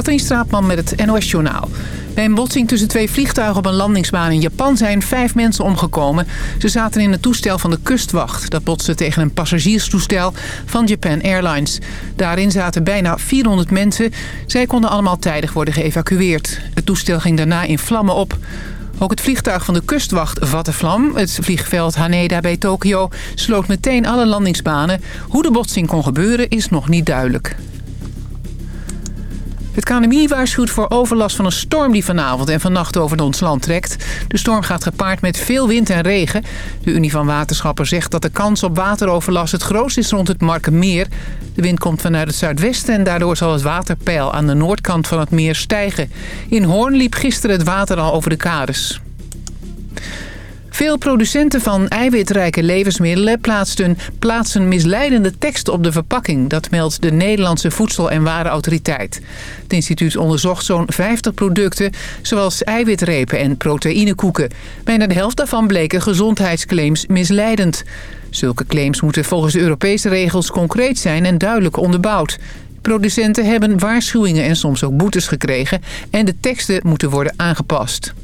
Katrien Straatman met het NOS Journaal. Bij een botsing tussen twee vliegtuigen op een landingsbaan in Japan zijn vijf mensen omgekomen. Ze zaten in het toestel van de kustwacht. Dat botste tegen een passagierstoestel van Japan Airlines. Daarin zaten bijna 400 mensen. Zij konden allemaal tijdig worden geëvacueerd. Het toestel ging daarna in vlammen op. Ook het vliegtuig van de kustwacht vatte vlam. Het vliegveld Haneda bij Tokio sloot meteen alle landingsbanen. Hoe de botsing kon gebeuren is nog niet duidelijk. Het KNMI waarschuwt voor overlast van een storm die vanavond en vannacht over ons land trekt. De storm gaat gepaard met veel wind en regen. De Unie van Waterschappen zegt dat de kans op wateroverlast het grootst is rond het Markenmeer. De wind komt vanuit het zuidwesten en daardoor zal het waterpeil aan de noordkant van het meer stijgen. In Hoorn liep gisteren het water al over de kades. Veel producenten van eiwitrijke levensmiddelen plaatsen, plaatsen misleidende tekst op de verpakking. Dat meldt de Nederlandse Voedsel- en Warenautoriteit. Het instituut onderzocht zo'n 50 producten, zoals eiwitrepen en proteïnekoeken. Bijna de helft daarvan bleken gezondheidsclaims misleidend. Zulke claims moeten volgens de Europese regels concreet zijn en duidelijk onderbouwd. Producenten hebben waarschuwingen en soms ook boetes gekregen... en de teksten moeten worden aangepast.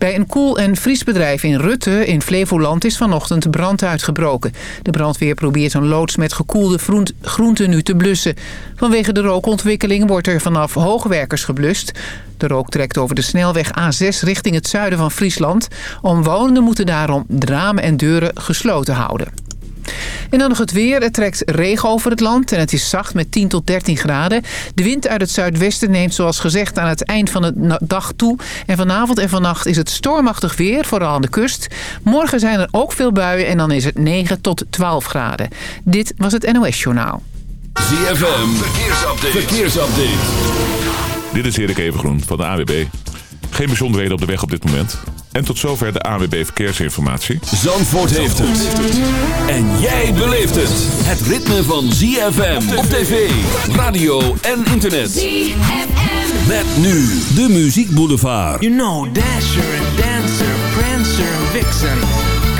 Bij een koel- en vriesbedrijf in Rutte in Flevoland is vanochtend brand uitgebroken. De brandweer probeert een loods met gekoelde groenten nu te blussen. Vanwege de rookontwikkeling wordt er vanaf hoogwerkers geblust. De rook trekt over de snelweg A6 richting het zuiden van Friesland. Omwonenden moeten daarom de ramen en deuren gesloten houden. En dan nog het weer. Het trekt regen over het land en het is zacht met 10 tot 13 graden. De wind uit het zuidwesten neemt zoals gezegd aan het eind van de dag toe. En vanavond en vannacht is het stormachtig weer, vooral aan de kust. Morgen zijn er ook veel buien en dan is het 9 tot 12 graden. Dit was het NOS Journaal. ZFM, verkeersupdate. verkeersupdate. Dit is Erik Evengroen van de AWB. Geen bijzonderheden op de weg op dit moment. En tot zover de AWB Verkeersinformatie. Zandvoort heeft het. En jij beleeft het. Het ritme van ZFM op tv, radio en internet. ZFM. Met nu de Muziek Boulevard. You know Dasher and Dancer, Prancer and Vixen.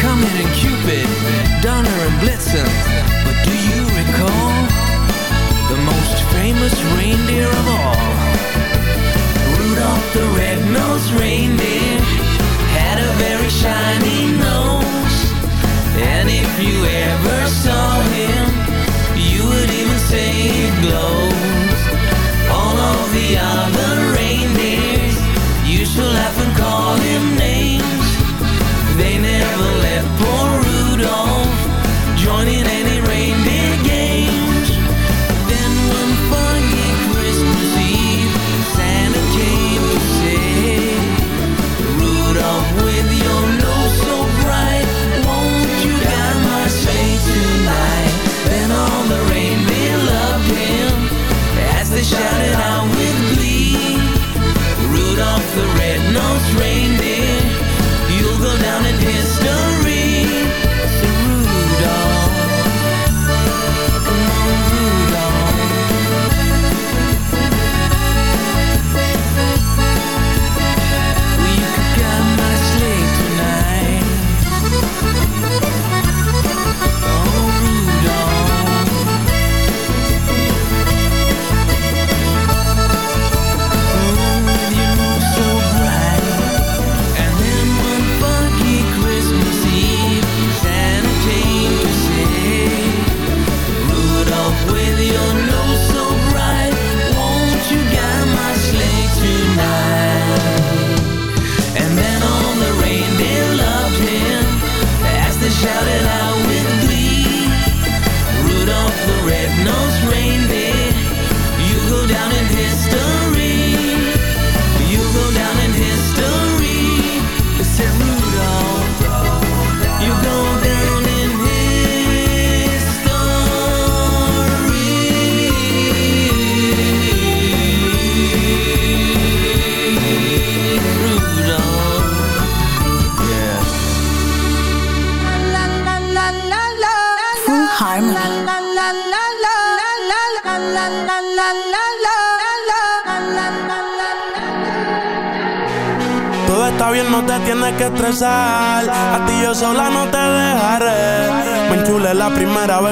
Comet and Cupid, Donner and Blitzen. But do you recall the most famous reindeer of all? The red-nosed reindeer. Had a very shiny nose. And if you ever saw him You would even say it glows. All of the other reindeers Used to laugh and call him names. They never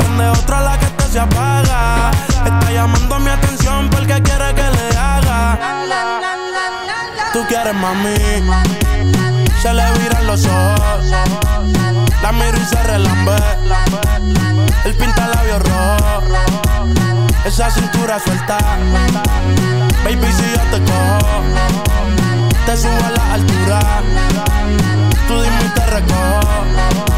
Donde otra la que este se apaga. Está llamando mi atención porque quiere que le haga. Tú quieres mami. Se le viran los ojos. La miro y se relambe. El pinta labios rojo. Esa cintura suelta. Baby, si yo te cojo, te subo a la altura. Tú dime y te recojo.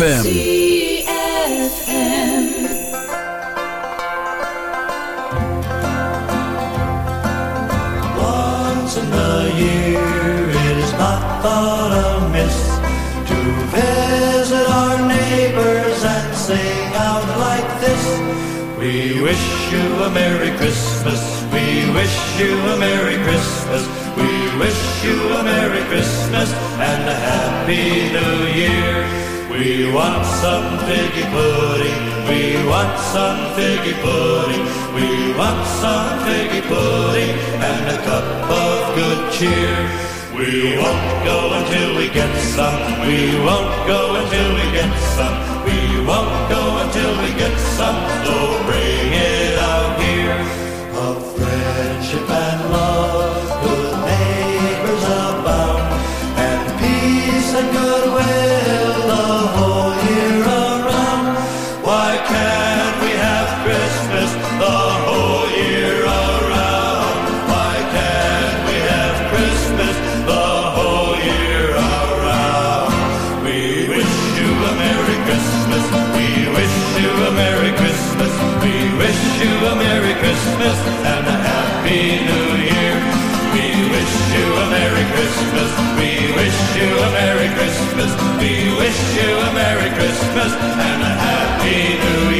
ZFM. Once in a year it is not thought amiss to visit our neighbors and sing out like this. We wish you a Merry Christmas. We wish you a Merry Christmas. We wish you a Merry Christmas and a Happy New Year. We want some figgy pudding. We want some figgy pudding. We want some figgy pudding and a cup of good cheer. We won't go until we get some. We won't go until we get some. We won't go until we get some. So and a Happy New Year.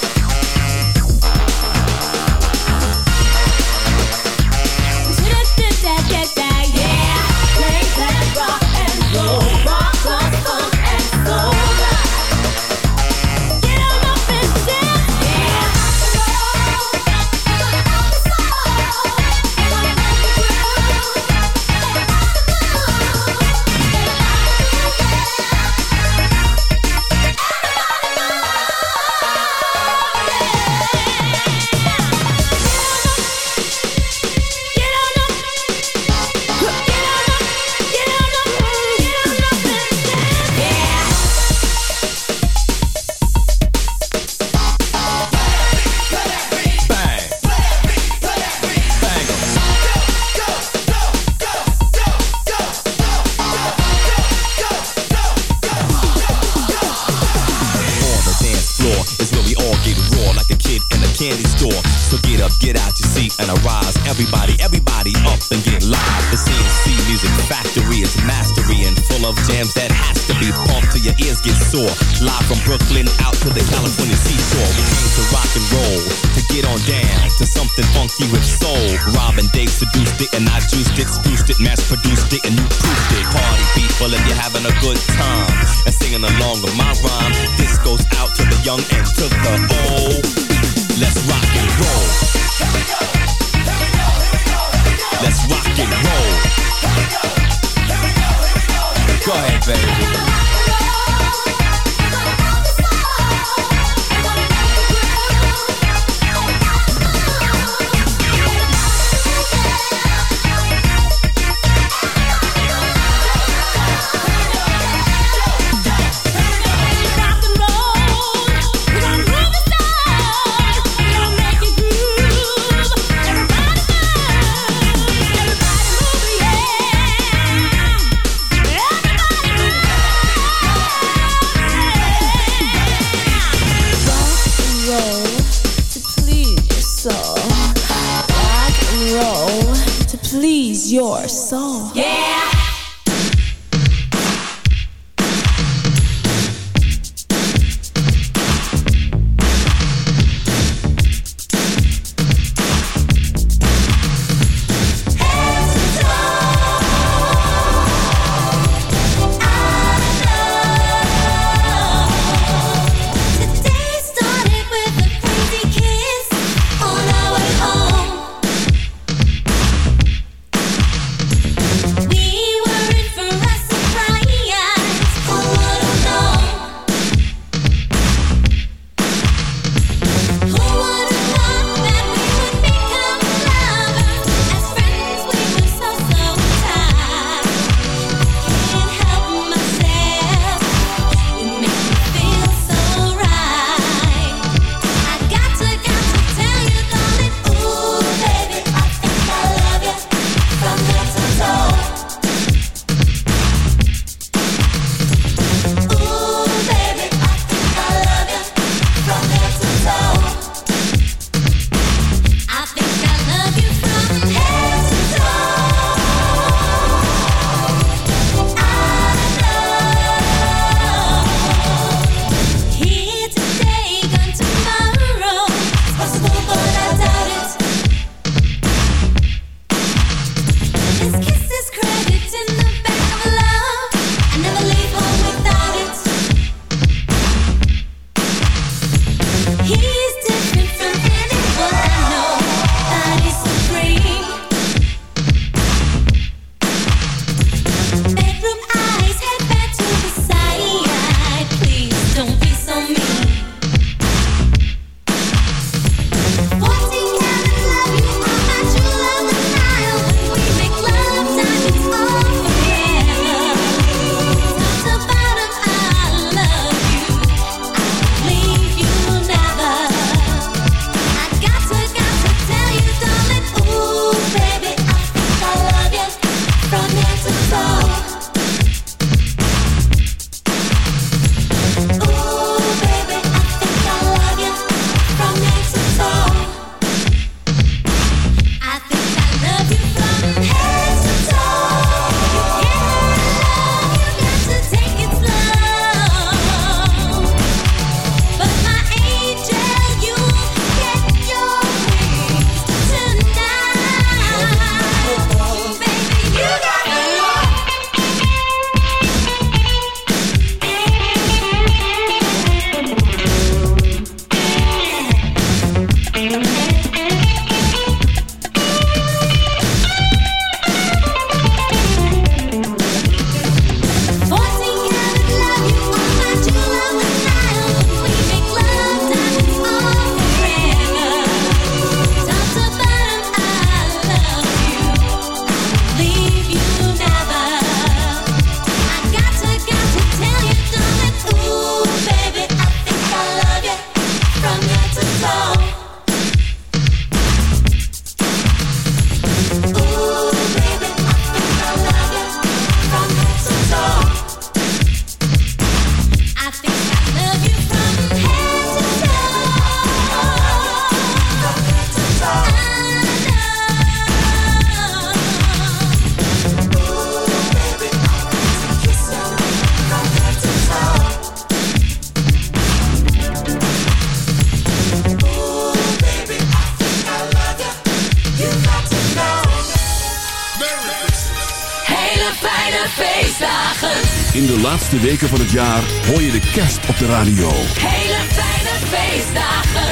Weken van het jaar hoor je de kerst op de radio. Hele fijne feestdagen.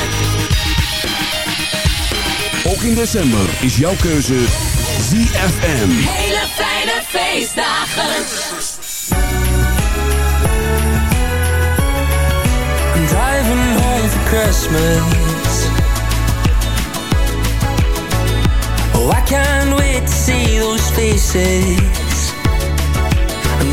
Ook in december is jouw keuze ZFM. Hele fijne feestdagen. I'm driving home for Christmas. Oh, I can't wait to see those faces.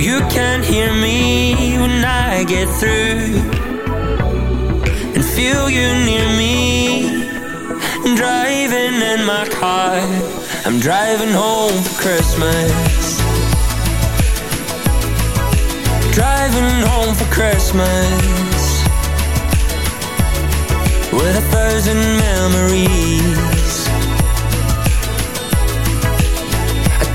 You can't hear me when I get through. And feel you near me. Driving in my car. I'm driving home for Christmas. Driving home for Christmas. With a thousand memories.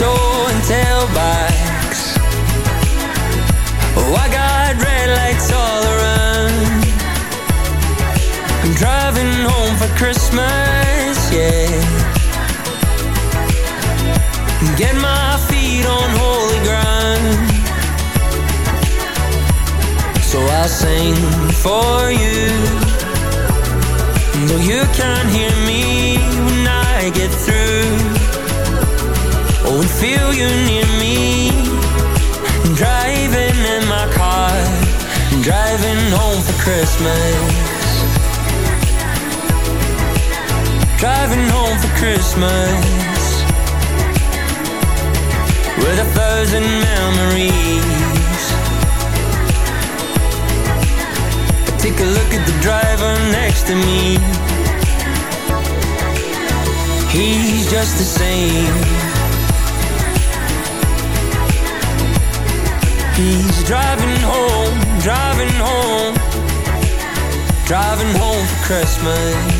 Toe and tailbacks. Oh, I got red lights all around. I'm driving home for Christmas, yeah. Get my feet on holy ground. So I'll sing for you. Though you can't hear me when I get through. And feel you near me. Driving in my car. Driving home for Christmas. Driving home for Christmas With a thousand memories take a look at the driver next to me He's just the same He's driving home, driving home. Driving home for Christmas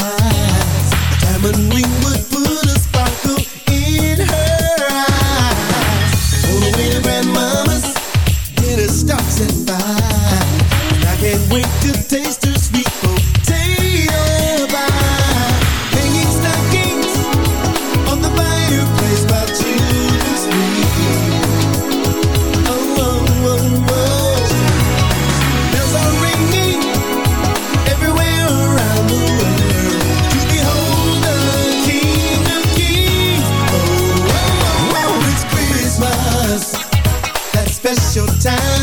eyes. The diamond ring would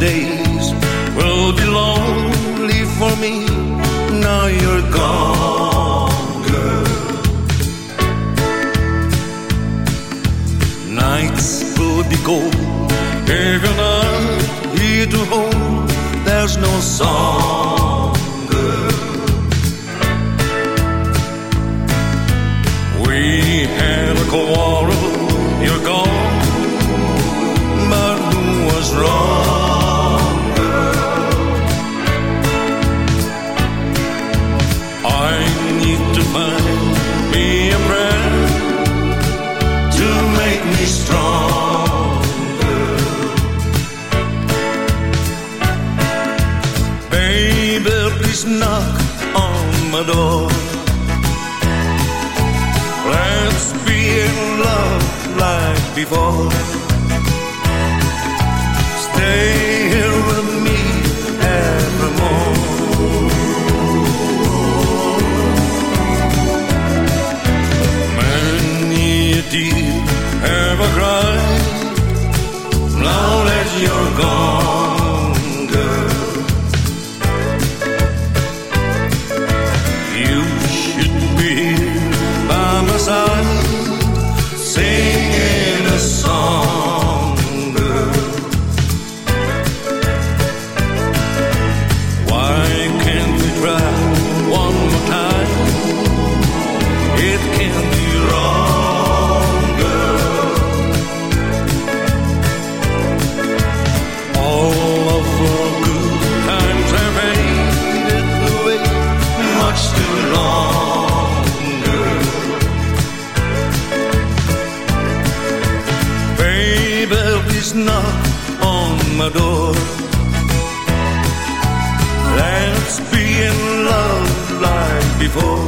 my before. Before.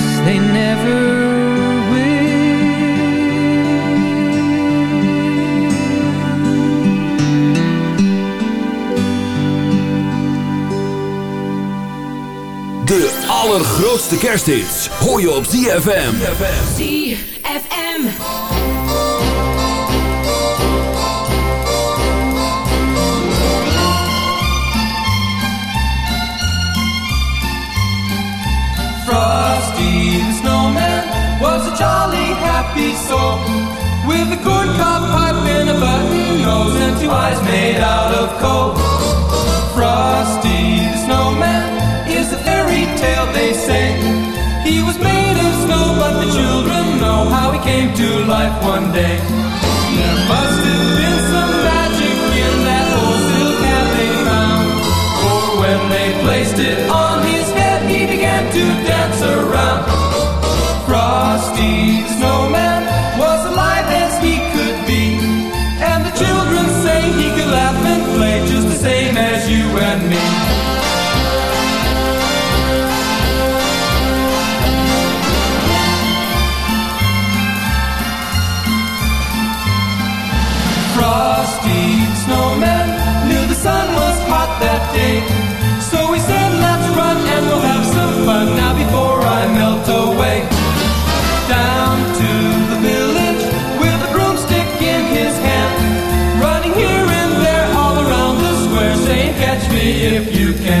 they never De allergrootste kersthits hoor je op ZFM. ZFM. Frosty the snowman was a jolly happy soul. With a corncob pipe and a button nose And two eyes made out of coal. Frosty the snowman is a fairy tale they say. He was made of snow but the children know How he came to life one day. There must have been some magic in that old silk hat they found For when they placed it on dance around. Frosty snowman was alive as he could be. And the children say he could laugh and play Just the same as you and me. Frosty snowman knew the sun was hot that day. So he said let's run and we'll have some fun. Now if you can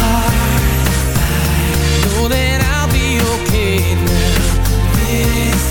Now. This